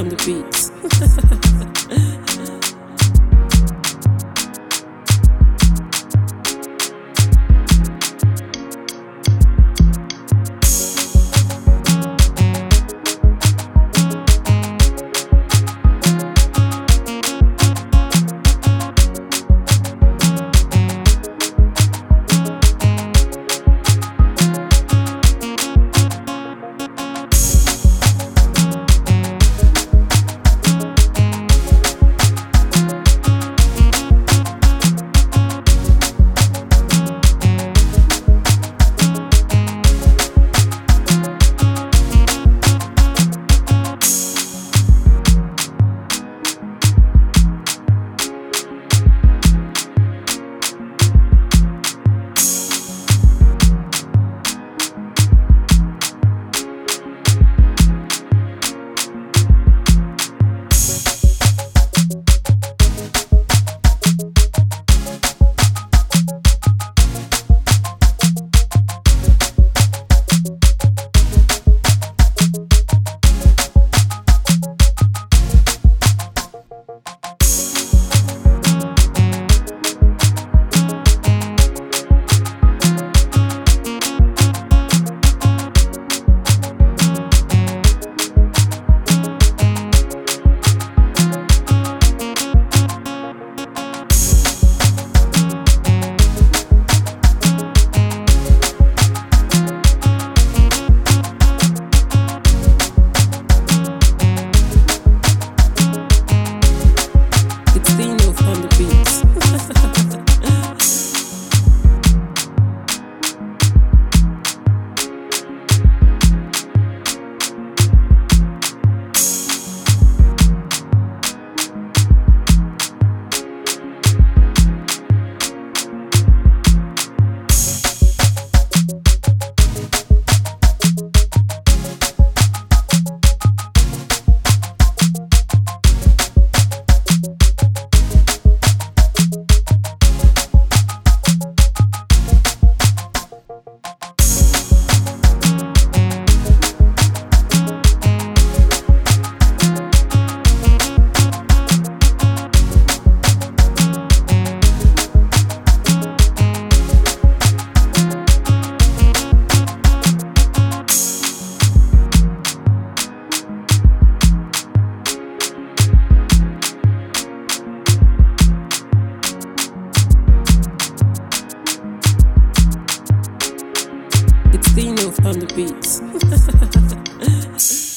on the beats. It's the on the beats.